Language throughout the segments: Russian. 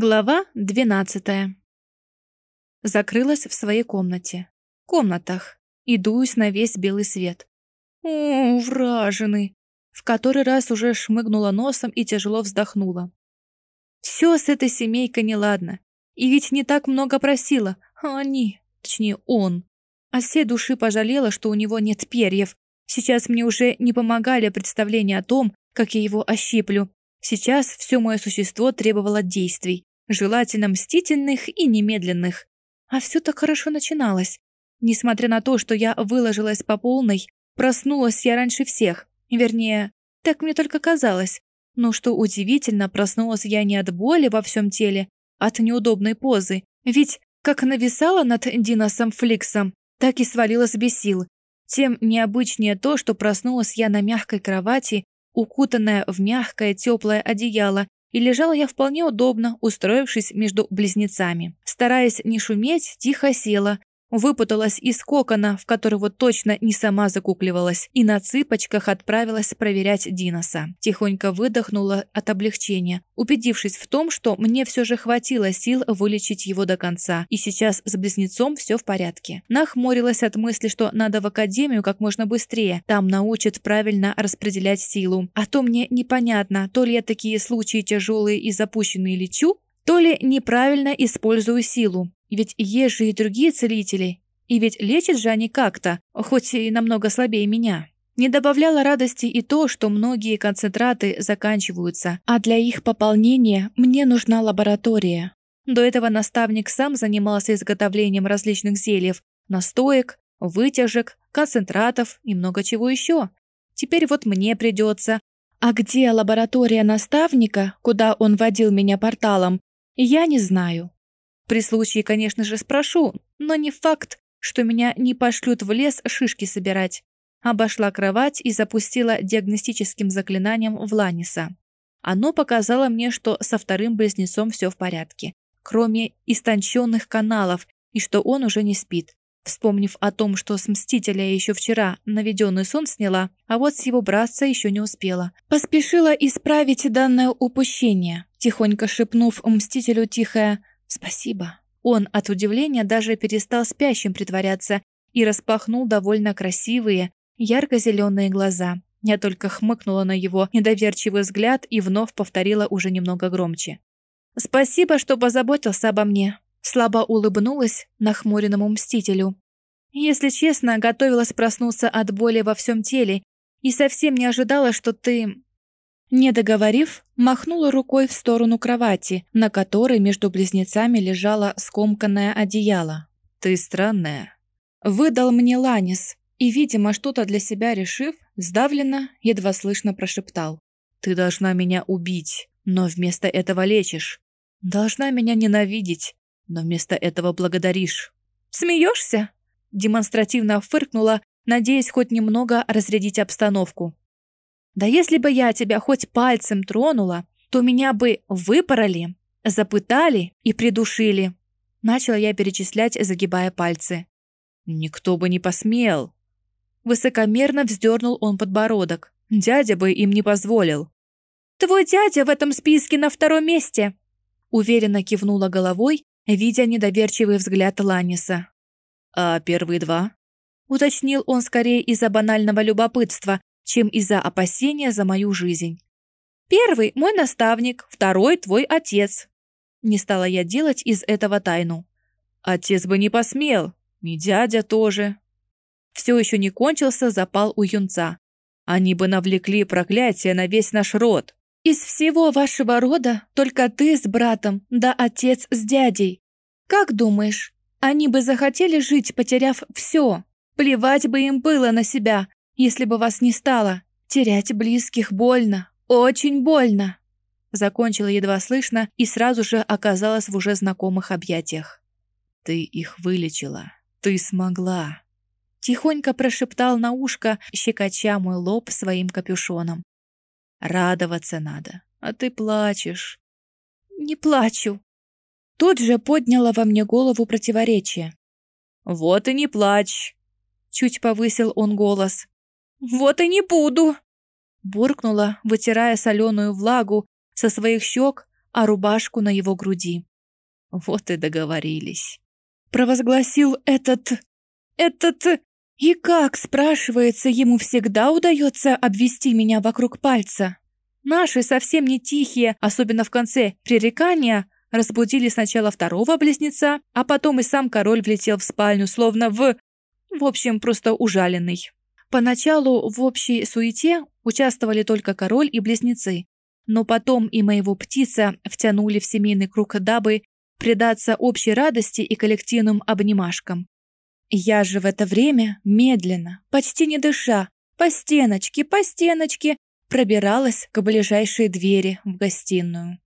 Глава двенадцатая. Закрылась в своей комнате. Комнатах. И дуюсь на весь белый свет. О, враженый. В который раз уже шмыгнула носом и тяжело вздохнула. Все с этой семейкой неладно. И ведь не так много просила, а они, точнее он. От всей души пожалела, что у него нет перьев. Сейчас мне уже не помогали представления о том, как я его ощиплю. Сейчас все мое существо требовало действий желательно мстительных и немедленных. А все так хорошо начиналось. Несмотря на то, что я выложилась по полной, проснулась я раньше всех. Вернее, так мне только казалось. Но что удивительно, проснулась я не от боли во всем теле, а от неудобной позы. Ведь как нависала над Диносом Фликсом, так и свалилась без сил. Тем необычнее то, что проснулась я на мягкой кровати, укутанная в мягкое теплое одеяло и лежала я вполне удобно, устроившись между близнецами. Стараясь не шуметь, тихо села, выпуталась из кокона, в который вот точно не сама закукливалась, и на цыпочках отправилась проверять Диноса. Тихонько выдохнула от облегчения, убедившись в том, что мне все же хватило сил вылечить его до конца, и сейчас с близнецом все в порядке. Нахмурилась от мысли, что надо в академию как можно быстрее, там научат правильно распределять силу. А то мне непонятно, то ли я такие случаи тяжелые и запущенные лечу, то ли неправильно использую силу. Ведь есть же и другие целители. И ведь лечат же они как-то, хоть и намного слабее меня. Не добавляло радости и то, что многие концентраты заканчиваются, а для их пополнения мне нужна лаборатория. До этого наставник сам занимался изготовлением различных зельев, настоек, вытяжек, концентратов и много чего еще. Теперь вот мне придется. А где лаборатория наставника, куда он водил меня порталом, я не знаю. При случае, конечно же, спрошу, но не факт, что меня не пошлют в лес шишки собирать. Обошла кровать и запустила диагностическим заклинанием в Ланиса. Оно показало мне, что со вторым близнецом все в порядке, кроме истонченных каналов, и что он уже не спит. Вспомнив о том, что с Мстителя еще вчера наведенный сон сняла, а вот с его братца еще не успела. Поспешила исправить данное упущение, тихонько шепнув Мстителю тихое «Спасибо». Он от удивления даже перестал спящим притворяться и распахнул довольно красивые, ярко-зеленые глаза. Я только хмыкнула на его недоверчивый взгляд и вновь повторила уже немного громче. «Спасибо, что позаботился обо мне». Слабо улыбнулась нахмуренному мстителю. «Если честно, готовилась проснуться от боли во всем теле и совсем не ожидала, что ты не договорив, махнула рукой в сторону кровати, на которой между близнецами лежало скомканное одеяло. «Ты странная», — выдал мне Ланис, и, видимо, что-то для себя решив, сдавленно, едва слышно прошептал. «Ты должна меня убить, но вместо этого лечишь. Должна меня ненавидеть, но вместо этого благодаришь». «Смеешься?» Демонстративно фыркнула, надеясь хоть немного разрядить обстановку. Да если бы я тебя хоть пальцем тронула, то меня бы выпороли, запытали и придушили. Начала я перечислять, загибая пальцы. Никто бы не посмел. Высокомерно вздернул он подбородок. Дядя бы им не позволил. Твой дядя в этом списке на втором месте. Уверенно кивнула головой, видя недоверчивый взгляд Ланиса. А первые два? Уточнил он скорее из-за банального любопытства, чем из-за опасения за мою жизнь. Первый – мой наставник, второй – твой отец. Не стала я делать из этого тайну. Отец бы не посмел, и дядя тоже. Все еще не кончился запал у юнца. Они бы навлекли проклятие на весь наш род. Из всего вашего рода только ты с братом, да отец с дядей. Как думаешь, они бы захотели жить, потеряв все? Плевать бы им было на себя, если бы вас не стало. Терять близких больно, очень больно. Закончила едва слышно и сразу же оказалась в уже знакомых объятиях. Ты их вылечила. Ты смогла. Тихонько прошептал на ушко, щекоча мой лоб своим капюшоном. Радоваться надо, а ты плачешь. Не плачу. Тут же подняла во мне голову противоречие. Вот и не плачь. Чуть повысил он голос. «Вот и не буду!» Буркнула, вытирая соленую влагу со своих щек, а рубашку на его груди. Вот и договорились. Провозгласил этот... этот... И как, спрашивается, ему всегда удается обвести меня вокруг пальца? Наши совсем не тихие, особенно в конце пререкания, разбудили сначала второго близнеца, а потом и сам король влетел в спальню, словно в... В общем, просто ужаленный. Поначалу в общей суете участвовали только король и близнецы, но потом и моего птица втянули в семейный круг, дабы предаться общей радости и коллективным обнимашкам. Я же в это время медленно, почти не дыша, по стеночке, по стеночке пробиралась к ближайшей двери в гостиную.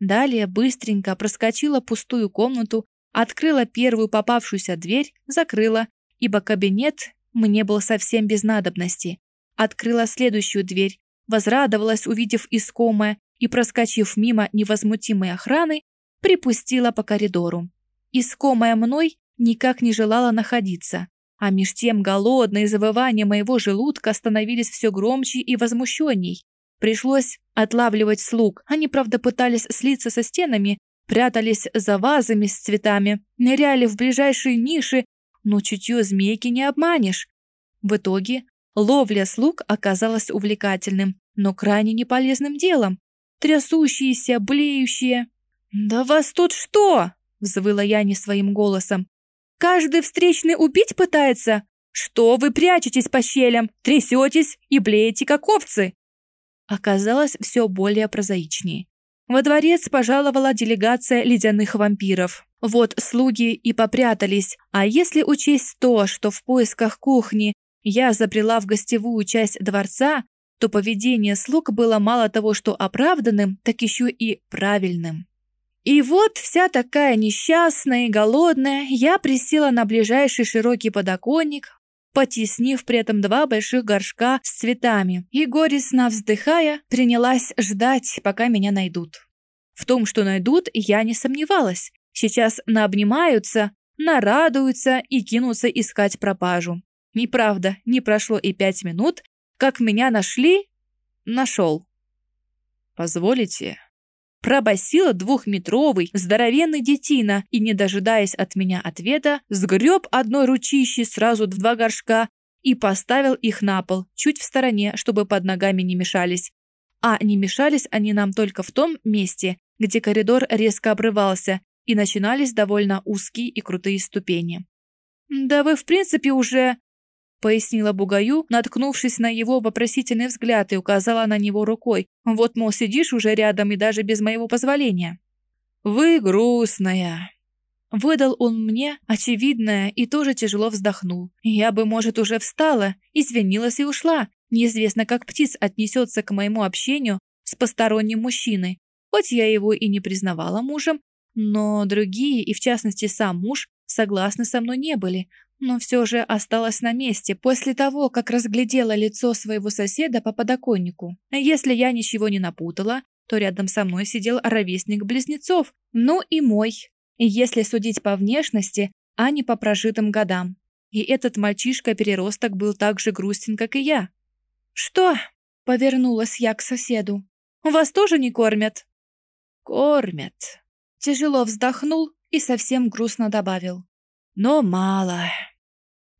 Далее быстренько проскочила пустую комнату, открыла первую попавшуюся дверь, закрыла, ибо кабинет мне был совсем без надобности. Открыла следующую дверь, возрадовалась, увидев искомое, и, проскочив мимо невозмутимой охраны, припустила по коридору. Искомая мной никак не желала находиться, а меж тем голодные завывания моего желудка становились все громче и возмущенней. Пришлось отлавливать слуг. Они, правда, пытались слиться со стенами, прятались за вазами с цветами, ныряли в ближайшие ниши, но чутье змейки не обманешь. В итоге ловля слуг оказалась увлекательным, но крайне неполезным делом. Трясущиеся, блеющие. «Да вас тут что?» — взвыла я не своим голосом. Каждый встречный убить пытается? Что вы прячетесь по щелям, трясетесь и блеете, как овцы?» Оказалось все более прозаичнее. Во дворец пожаловала делегация ледяных вампиров. Вот слуги и попрятались, а если учесть то, что в поисках кухни я забрела в гостевую часть дворца, то поведение слуг было мало того, что оправданным, так еще и правильным. И вот вся такая несчастная и голодная, я присела на ближайший широкий подоконник, потеснив при этом два больших горшка с цветами, и горестно вздыхая, принялась ждать, пока меня найдут. В том, что найдут, я не сомневалась. Сейчас наобнимаются, нарадуются и кинутся искать пропажу. Неправда, не прошло и пять минут, как меня нашли, нашел. «Позволите?» Пробасила двухметровый, здоровенный детина и, не дожидаясь от меня ответа, сгреб одной ручищей сразу два горшка и поставил их на пол, чуть в стороне, чтобы под ногами не мешались. А не мешались они нам только в том месте, где коридор резко обрывался, и начинались довольно узкие и крутые ступени. «Да вы, в принципе, уже...» пояснила Бугаю, наткнувшись на его вопросительный взгляд и указала на него рукой. «Вот, мол, сидишь уже рядом и даже без моего позволения». «Вы грустная», Выдал он мне очевидное и тоже тяжело вздохнул. Я бы, может, уже встала, извинилась и ушла. Неизвестно, как птиц отнесется к моему общению с посторонним мужчиной. Хоть я его и не признавала мужем, но другие, и в частности сам муж, согласны со мной не были но все же осталась на месте после того, как разглядела лицо своего соседа по подоконнику. Если я ничего не напутала, то рядом со мной сидел ровесник близнецов, ну и мой, если судить по внешности, а не по прожитым годам. И этот мальчишка-переросток был так же грустен, как и я. «Что?» — повернулась я к соседу. «Вас тоже не кормят?» «Кормят». Тяжело вздохнул и совсем грустно добавил но мало.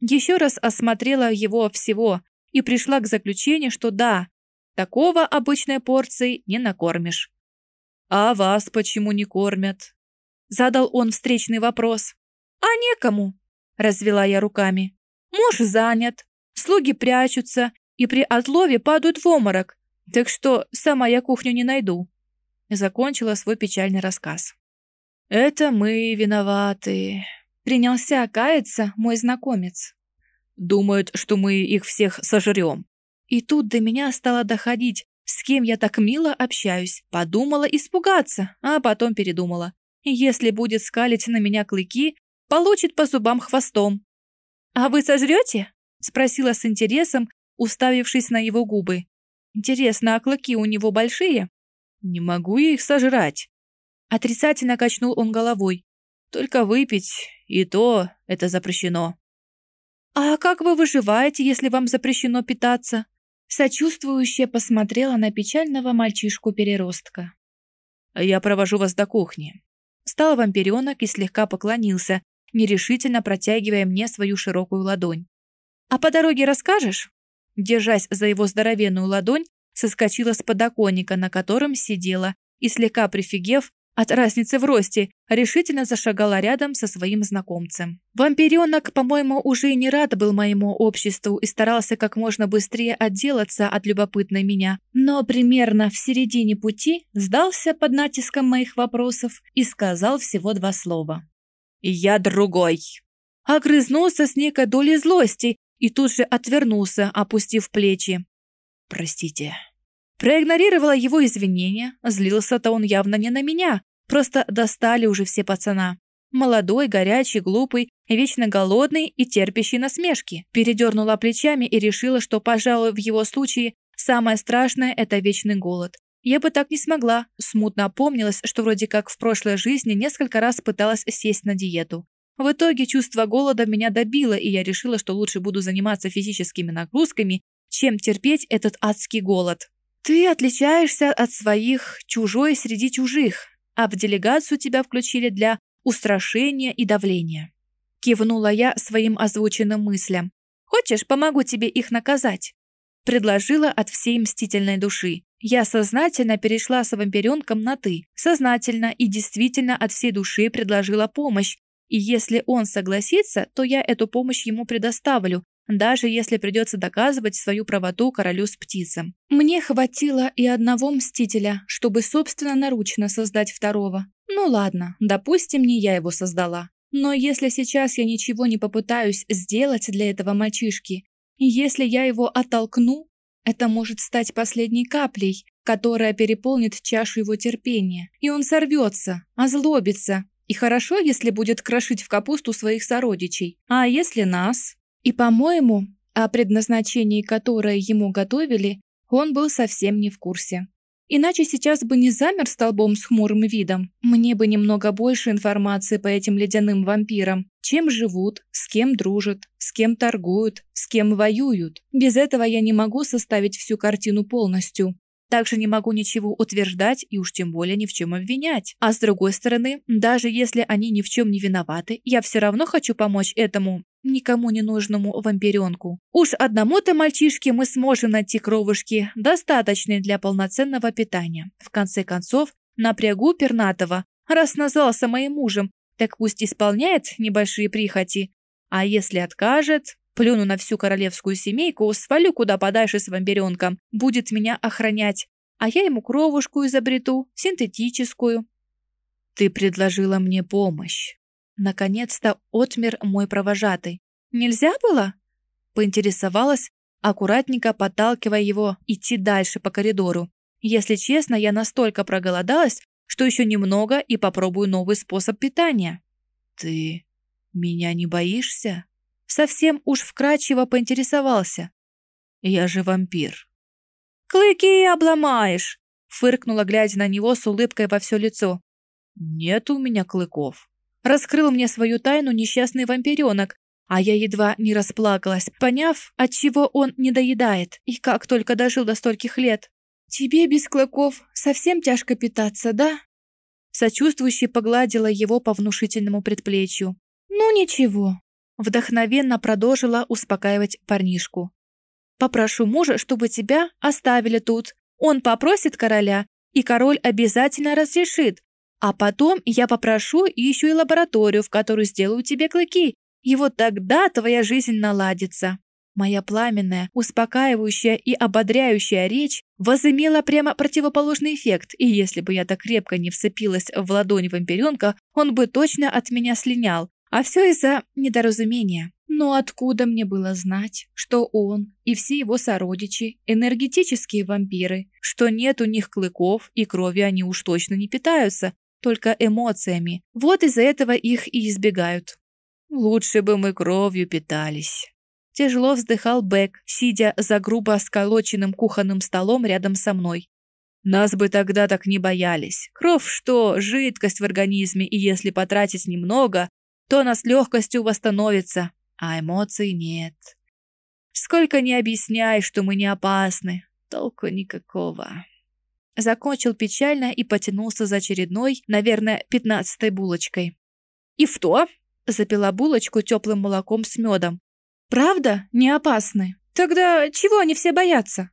Еще раз осмотрела его всего и пришла к заключению, что да, такого обычной порции не накормишь. «А вас почему не кормят?» Задал он встречный вопрос. «А некому», — развела я руками. «Муж занят, слуги прячутся и при отлове падают в оморок, так что сама я кухню не найду». Закончила свой печальный рассказ. «Это мы виноваты», Принялся каяться мой знакомец. Думают, что мы их всех сожрем. И тут до меня стало доходить, с кем я так мило общаюсь. Подумала испугаться, а потом передумала. Если будет скалить на меня клыки, получит по зубам хвостом. «А вы сожрете?» — спросила с интересом, уставившись на его губы. «Интересно, а клыки у него большие?» «Не могу я их сожрать». Отрицательно качнул он головой. Только выпить, и то это запрещено. «А как вы выживаете, если вам запрещено питаться?» Сочувствующе посмотрела на печального мальчишку-переростка. Я провожу вас до кухни. Встал вампиренок и слегка поклонился, нерешительно протягивая мне свою широкую ладонь. «А по дороге расскажешь?» Держась за его здоровенную ладонь, соскочила с подоконника, на котором сидела, и, слегка прифигев, от разницы в росте, решительно зашагала рядом со своим знакомцем. Вампиренок, по-моему, уже и не рад был моему обществу и старался как можно быстрее отделаться от любопытной меня, но примерно в середине пути сдался под натиском моих вопросов и сказал всего два слова. «Я другой!» Огрызнулся с некой долей злости и тут же отвернулся, опустив плечи. «Простите». Проигнорировала его извинения, злился-то он явно не на меня, просто достали уже все пацана. Молодой, горячий, глупый, вечно голодный и терпящий насмешки. Передернула плечами и решила, что, пожалуй, в его случае самое страшное – это вечный голод. Я бы так не смогла. Смутно опомнилась, что вроде как в прошлой жизни несколько раз пыталась сесть на диету. В итоге чувство голода меня добило, и я решила, что лучше буду заниматься физическими нагрузками, чем терпеть этот адский голод. Ты отличаешься от своих, чужой среди чужих, а в делегацию тебя включили для устрашения и давления. Кивнула я своим озвученным мыслям. Хочешь, помогу тебе их наказать? Предложила от всей мстительной души. Я сознательно перешла с вампиренком на «ты». Сознательно и действительно от всей души предложила помощь. И если он согласится, то я эту помощь ему предоставлю, даже если придется доказывать свою правоту королю с птицам. Мне хватило и одного мстителя, чтобы собственно наручно создать второго. Ну ладно, допустим, не я его создала. Но если сейчас я ничего не попытаюсь сделать для этого мальчишки, если я его оттолкну, это может стать последней каплей, которая переполнит чашу его терпения, и он сорвется, озлобится. И хорошо, если будет крошить в капусту своих сородичей. А если нас? И, по-моему, о предназначении, которое ему готовили, он был совсем не в курсе. Иначе сейчас бы не замер столбом с хмурым видом. Мне бы немного больше информации по этим ледяным вампирам. Чем живут, с кем дружат, с кем торгуют, с кем воюют. Без этого я не могу составить всю картину полностью. Также не могу ничего утверждать и уж тем более ни в чем обвинять. А с другой стороны, даже если они ни в чем не виноваты, я все равно хочу помочь этому никому не нужному вампиренку. Уж одному-то мальчишке мы сможем найти кровушки, достаточные для полноценного питания. В конце концов, напрягу пернатого, раз назвался моим мужем, так пусть исполняет небольшие прихоти. А если откажет, Плюну на всю королевскую семейку, свалю куда подальше с вампиренком, будет меня охранять, а я ему кровушку изобрету, синтетическую. Ты предложила мне помощь. Наконец-то отмер мой провожатый. Нельзя было? Поинтересовалась, аккуратненько подталкивая его идти дальше по коридору. Если честно, я настолько проголодалась, что еще немного и попробую новый способ питания. Ты меня не боишься? Совсем уж вкрадчиво поинтересовался. «Я же вампир». «Клыки обломаешь!» фыркнула, глядя на него с улыбкой во все лицо. «Нет у меня клыков». Раскрыл мне свою тайну несчастный вампиренок, а я едва не расплакалась, поняв, от чего он не доедает и как только дожил до стольких лет. «Тебе без клыков совсем тяжко питаться, да?» Сочувствующе погладила его по внушительному предплечью. «Ну ничего, Вдохновенно продолжила успокаивать парнишку. «Попрошу мужа, чтобы тебя оставили тут. Он попросит короля, и король обязательно разрешит. А потом я попрошу еще и лабораторию, в которую сделаю тебе клыки, и вот тогда твоя жизнь наладится». Моя пламенная, успокаивающая и ободряющая речь возымела прямо противоположный эффект, и если бы я так крепко не вцепилась в ладонь вампиренка, он бы точно от меня слинял, а все из-за недоразумения. Но откуда мне было знать, что он и все его сородичи – энергетические вампиры, что нет у них клыков и крови они уж точно не питаются, только эмоциями. Вот из-за этого их и избегают. Лучше бы мы кровью питались. Тяжело вздыхал Бэк, сидя за грубо сколоченным кухонным столом рядом со мной. Нас бы тогда так не боялись. Кровь что, жидкость в организме, и если потратить немного, то она с легкостью восстановится, а эмоций нет. Сколько не объясняй, что мы не опасны, толку никакого. закончил печально и потянулся за очередной, наверное, пятнадцатой булочкой. «И в то?» – запила булочку теплым молоком с медом. «Правда? Не опасны? Тогда чего они все боятся?»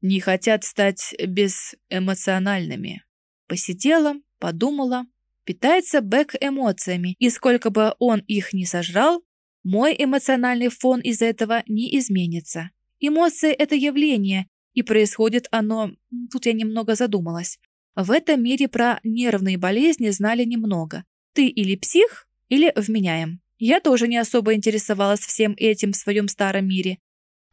«Не хотят стать безэмоциональными». Посидела, подумала. Питается Бэк эмоциями, и сколько бы он их ни сожрал, мой эмоциональный фон из-за этого не изменится. Эмоции – это явление, и происходит оно... Тут я немного задумалась. В этом мире про нервные болезни знали немного. Ты или псих, или вменяем. Я тоже не особо интересовалась всем этим в своем старом мире.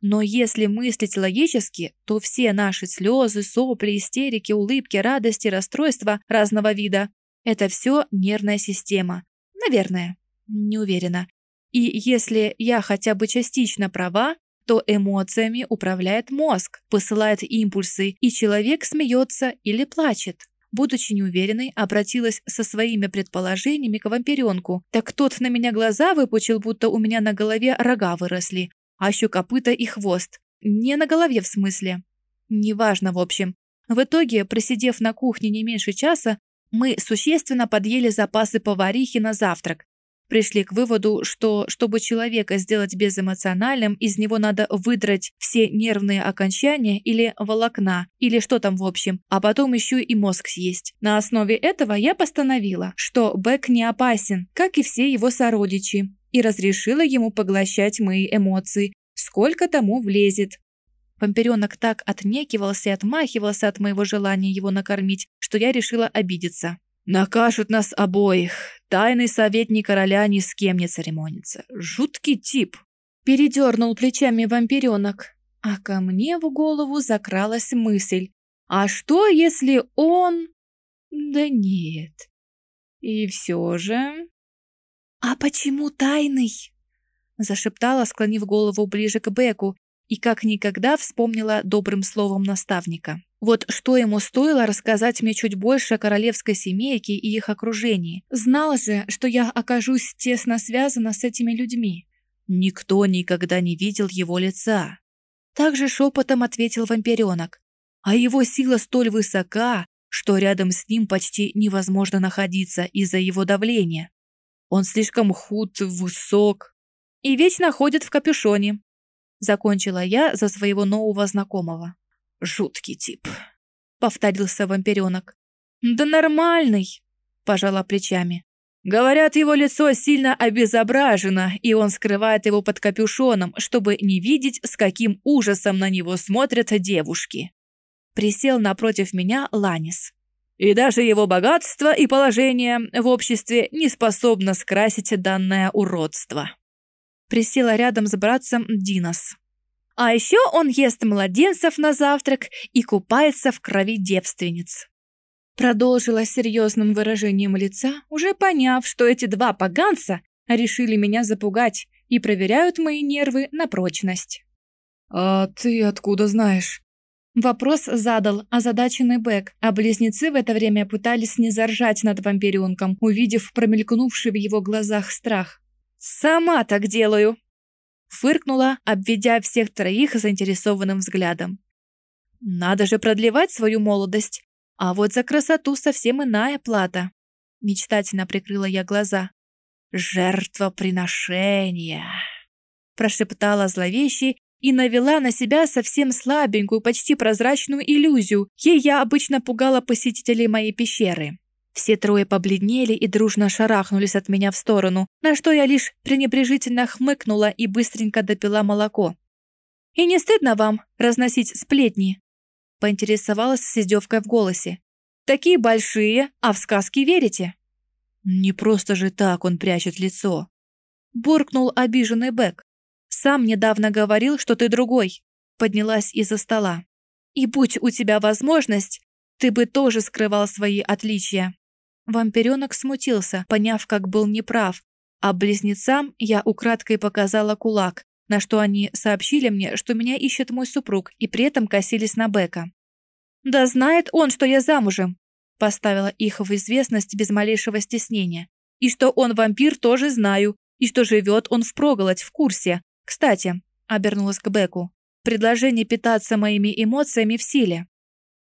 Но если мыслить логически, то все наши слезы, сопли, истерики, улыбки, радости, расстройства разного вида – это все нервная система. Наверное. Не уверена. И если я хотя бы частично права, то эмоциями управляет мозг, посылает импульсы, и человек смеется или плачет. Будучи неуверенной, обратилась со своими предположениями к вампиренку. Так тот на меня глаза выпучил, будто у меня на голове рога выросли, а еще копыта и хвост. Не на голове в смысле. Неважно, в общем. В итоге, просидев на кухне не меньше часа, мы существенно подъели запасы поварихи на завтрак, пришли к выводу, что чтобы человека сделать безэмоциональным, из него надо выдрать все нервные окончания или волокна, или что там в общем, а потом еще и мозг съесть. На основе этого я постановила, что Бэк не опасен, как и все его сородичи, и разрешила ему поглощать мои эмоции, сколько тому влезет. Вампиренок так отнекивался и отмахивался от моего желания его накормить, что я решила обидеться. Накажут нас обоих. Тайный советник короля ни с кем не церемонится. Жуткий тип. Передернул плечами вампиренок. А ко мне в голову закралась мысль. А что, если он... Да нет. И все же... А почему тайный? Зашептала, склонив голову ближе к Беку, и как никогда вспомнила добрым словом наставника. Вот что ему стоило рассказать мне чуть больше о королевской семейке и их окружении. Знал же, что я окажусь тесно связана с этими людьми. Никто никогда не видел его лица. Также шепотом ответил вампиренок. А его сила столь высока, что рядом с ним почти невозможно находиться из-за его давления. Он слишком худ, высок и вечно ходит в капюшоне. Закончила я за своего нового знакомого. Жуткий тип», — повторился вампиренок. «Да нормальный», — пожала плечами. Говорят, его лицо сильно обезображено, и он скрывает его под капюшоном, чтобы не видеть, с каким ужасом на него смотрят девушки. Присел напротив меня Ланис. И даже его богатство и положение в обществе не способно скрасить данное уродство. Присела рядом с братцем Динос. А еще он ест младенцев на завтрак и купается в крови девственниц. Продолжила серьезным выражением лица, уже поняв, что эти два поганца решили меня запугать и проверяют мои нервы на прочность. «А ты откуда знаешь?» Вопрос задал озадаченный Бэк, а близнецы в это время пытались не заржать над вампиренком, увидев промелькнувший в его глазах страх. «Сама так делаю!» Фыркнула, обведя всех троих заинтересованным взглядом. Надо же продлевать свою молодость, а вот за красоту совсем иная плата. Мечтательно прикрыла я глаза. «Жертвоприношение!» Прошептала зловеще и навела на себя совсем слабенькую, почти прозрачную иллюзию. Ей я обычно пугала посетителей моей пещеры. Все трое побледнели и дружно шарахнулись от меня в сторону, на что я лишь пренебрежительно хмыкнула и быстренько допила молоко. «И не стыдно вам разносить сплетни?» Поинтересовалась с издевкой в голосе. «Такие большие, а в сказки верите?» «Не просто же так он прячет лицо», — буркнул обиженный Бэк. «Сам недавно говорил, что ты другой», — поднялась из-за стола. «И будь у тебя возможность, ты бы тоже скрывал свои отличия». Вампиренок смутился, поняв, как был неправ, а близнецам я украдкой показала кулак, на что они сообщили мне, что меня ищет мой супруг, и при этом косились на Бека. «Да знает он, что я замужем», — поставила их в известность без малейшего стеснения. «И что он вампир, тоже знаю, и что живет он впроголодь в курсе. Кстати», — обернулась к Беку, — «предложение питаться моими эмоциями в силе».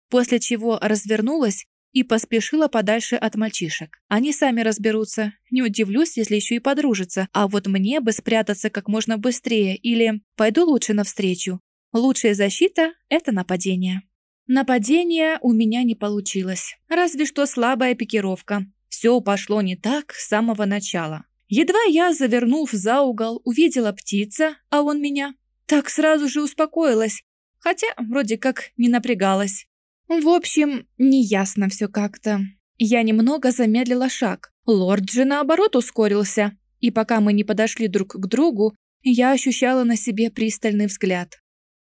после чего развернулась и поспешила подальше от мальчишек. Они сами разберутся. Не удивлюсь, если еще и подружатся. А вот мне бы спрятаться как можно быстрее или пойду лучше навстречу. Лучшая защита – это нападение. Нападение у меня не получилось. Разве что слабая пикировка. Все пошло не так с самого начала. Едва я, завернув за угол, увидела птица, а он меня, так сразу же успокоилась, хотя вроде как не напрягалась. В общем, неясно все как-то. Я немного замедлила шаг. Лорд же наоборот ускорился. И пока мы не подошли друг к другу, я ощущала на себе пристальный взгляд.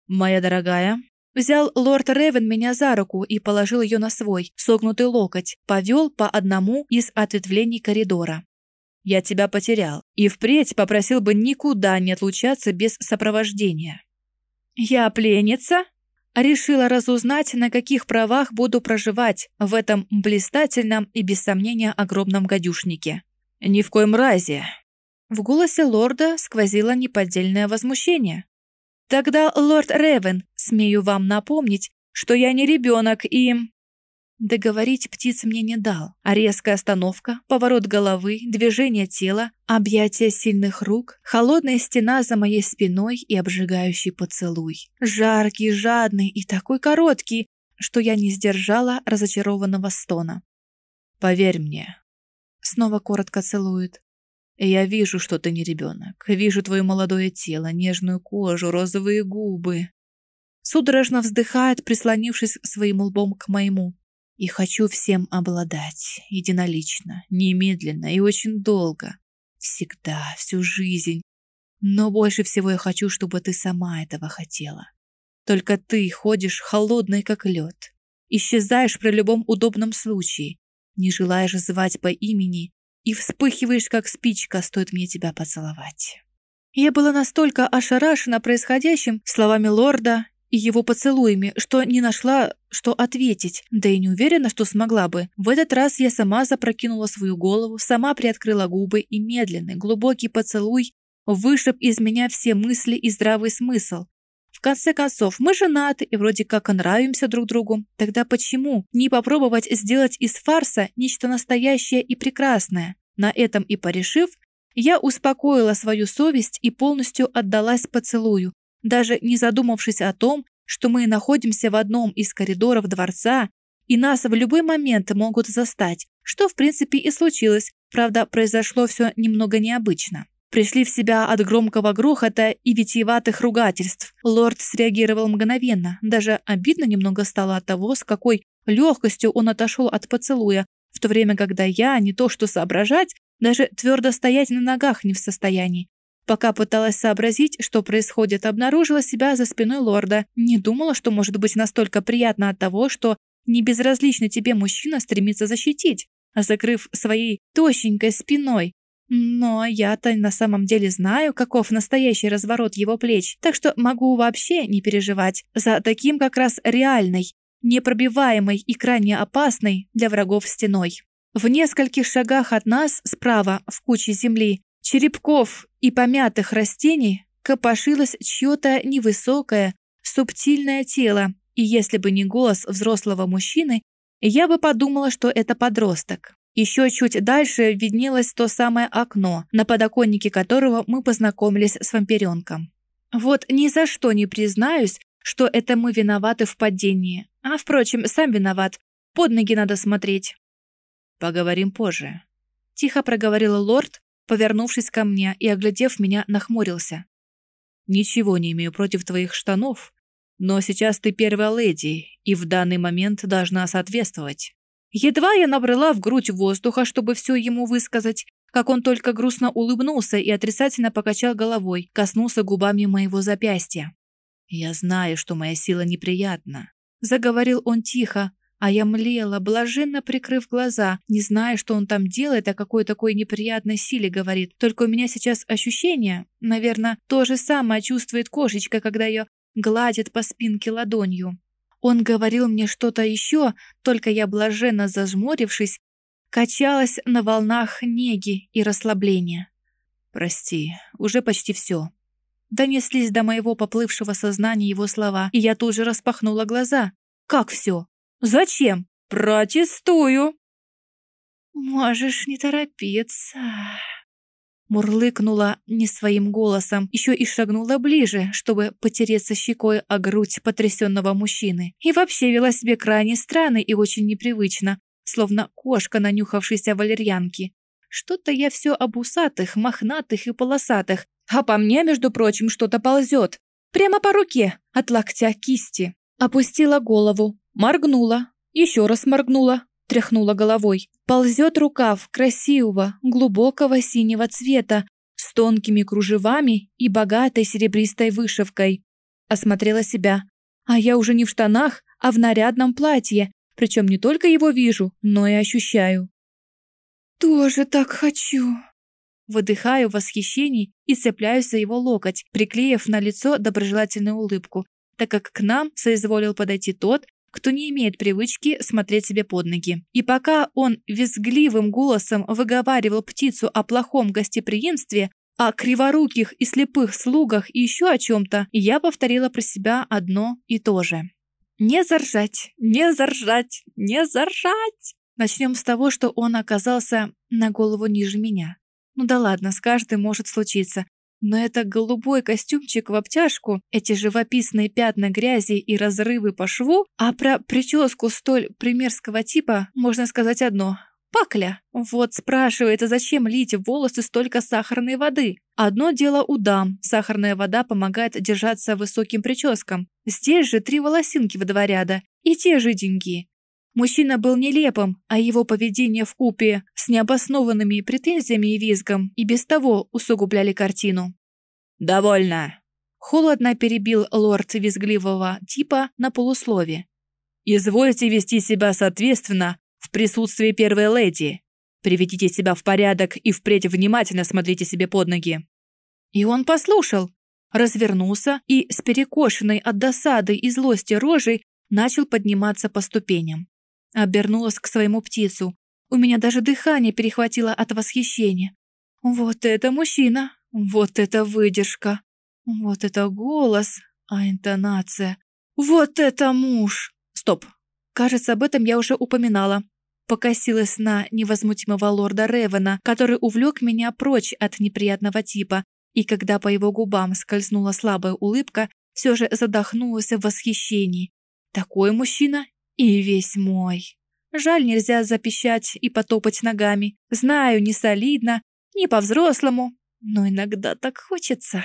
«Моя дорогая», Взял лорд Ревен меня за руку и положил ее на свой, согнутый локоть, повел по одному из ответвлений коридора. «Я тебя потерял, и впредь попросил бы никуда не отлучаться без сопровождения». «Я пленница?» Решила разузнать, на каких правах буду проживать в этом блистательном и, без сомнения, огромном гадюшнике. «Ни в коем разе!» В голосе лорда сквозило неподдельное возмущение. «Тогда, лорд Ревен, смею вам напомнить, что я не ребенок и...» Договорить птиц мне не дал, а резкая остановка, поворот головы, движение тела, объятие сильных рук, холодная стена за моей спиной и обжигающий поцелуй. Жаркий, жадный и такой короткий, что я не сдержала разочарованного стона. «Поверь мне». Снова коротко целует. «Я вижу, что ты не ребенок. Вижу твое молодое тело, нежную кожу, розовые губы». Судорожно вздыхает, прислонившись своим лбом к моему. И хочу всем обладать, единолично, немедленно и очень долго. Всегда, всю жизнь. Но больше всего я хочу, чтобы ты сама этого хотела. Только ты ходишь холодной, как лед. Исчезаешь при любом удобном случае, не желаешь звать по имени и вспыхиваешь, как спичка, стоит мне тебя поцеловать. Я была настолько ошарашена происходящим словами лорда и его поцелуями, что не нашла, что ответить, да и не уверена, что смогла бы. В этот раз я сама запрокинула свою голову, сама приоткрыла губы, и медленный, глубокий поцелуй вышиб из меня все мысли и здравый смысл. В конце концов, мы женаты и вроде как нравимся друг другу. Тогда почему не попробовать сделать из фарса нечто настоящее и прекрасное? На этом и порешив, я успокоила свою совесть и полностью отдалась поцелую, даже не задумавшись о том, что мы находимся в одном из коридоров дворца, и нас в любой момент могут застать, что в принципе и случилось, правда, произошло все немного необычно. Пришли в себя от громкого грохота и витиеватых ругательств. Лорд среагировал мгновенно, даже обидно немного стало от того, с какой легкостью он отошел от поцелуя, в то время, когда я, не то что соображать, даже твердо стоять на ногах не в состоянии. Пока пыталась сообразить, что происходит, обнаружила себя за спиной лорда. Не думала, что может быть настолько приятно от того, что небезразличный тебе мужчина стремится защитить, закрыв своей тощенькой спиной. Но я-то на самом деле знаю, каков настоящий разворот его плеч, так что могу вообще не переживать за таким как раз реальной, непробиваемой и крайне опасной для врагов стеной. В нескольких шагах от нас, справа, в куче земли, черепков и помятых растений копошилось чье-то невысокое, субтильное тело, и если бы не голос взрослого мужчины, я бы подумала, что это подросток. Еще чуть дальше виднелось то самое окно, на подоконнике которого мы познакомились с вампиренком. Вот ни за что не признаюсь, что это мы виноваты в падении. А, впрочем, сам виноват. Под ноги надо смотреть. «Поговорим позже», — тихо проговорил лорд, повернувшись ко мне и, оглядев меня, нахмурился. «Ничего не имею против твоих штанов, но сейчас ты первая леди и в данный момент должна соответствовать». Едва я набрала в грудь воздуха, чтобы все ему высказать, как он только грустно улыбнулся и отрицательно покачал головой, коснулся губами моего запястья. «Я знаю, что моя сила неприятна», — заговорил он тихо, а я млела, блаженно прикрыв глаза, не зная, что он там делает, о какой такой неприятной силе говорит. Только у меня сейчас ощущение, наверное, то же самое чувствует кошечка, когда ее гладит по спинке ладонью. Он говорил мне что-то еще, только я, блаженно зажмурившись, качалась на волнах неги и расслабления. «Прости, уже почти все». Донеслись до моего поплывшего сознания его слова, и я тут же распахнула глаза. «Как все? Зачем? Протестую. Можешь не торопиться. Мурлыкнула не своим голосом, еще и шагнула ближе, чтобы потереться щекой о грудь потрясенного мужчины. И вообще вела себя крайне странно и очень непривычно, словно кошка, нанюхавшаяся валерьянки. Что-то я все об усатых, мохнатых и полосатых, а по мне, между прочим, что-то ползет. Прямо по руке, от локтя кисти. Опустила голову, моргнула, еще раз моргнула, тряхнула головой. Ползет рукав красивого, глубокого синего цвета, с тонкими кружевами и богатой серебристой вышивкой. Осмотрела себя. А я уже не в штанах, а в нарядном платье, причем не только его вижу, но и ощущаю. «Тоже так хочу!» Выдыхаю в восхищении и цепляюсь за его локоть, приклеив на лицо доброжелательную улыбку, так как к нам соизволил подойти тот, кто не имеет привычки смотреть себе под ноги. И пока он визгливым голосом выговаривал птицу о плохом гостеприимстве, о криворуких и слепых слугах и еще о чем-то, я повторила про себя одно и то же. «Не заржать! Не заржать! Не заржать!» Начнем с того, что он оказался на голову ниже меня. Ну да ладно, с каждым может случиться. Но это голубой костюмчик в обтяжку, эти живописные пятна грязи и разрывы по шву, а про прическу столь примерского типа можно сказать одно. Пакля. Вот спрашивается, зачем лить в волосы столько сахарной воды? Одно дело у дам. Сахарная вода помогает держаться высоким прическам. Здесь же три волосинки в два ряда. И те же деньги. Мужчина был нелепым, а его поведение в купе с необоснованными претензиями и визгом и без того усугубляли картину. «Довольно!» Холодно перебил лорд визгливого типа на полуслове. «Извольте вести себя соответственно в присутствии первой леди. Приведите себя в порядок и впредь внимательно смотрите себе под ноги». И он послушал, развернулся и с перекошенной от досады и злости рожей начал подниматься по ступеням. Обернулась к своему птицу. У меня даже дыхание перехватило от восхищения. Вот это мужчина! Вот это выдержка! Вот это голос! А интонация! Вот это муж! Стоп! Кажется, об этом я уже упоминала. Покосилась на невозмутимого лорда Ревена, который увлек меня прочь от неприятного типа, и когда по его губам скользнула слабая улыбка, все же задохнулась в восхищении. Такой мужчина и весь мой. Жаль, нельзя запищать и потопать ногами. Знаю, не солидно, не по-взрослому, но иногда так хочется.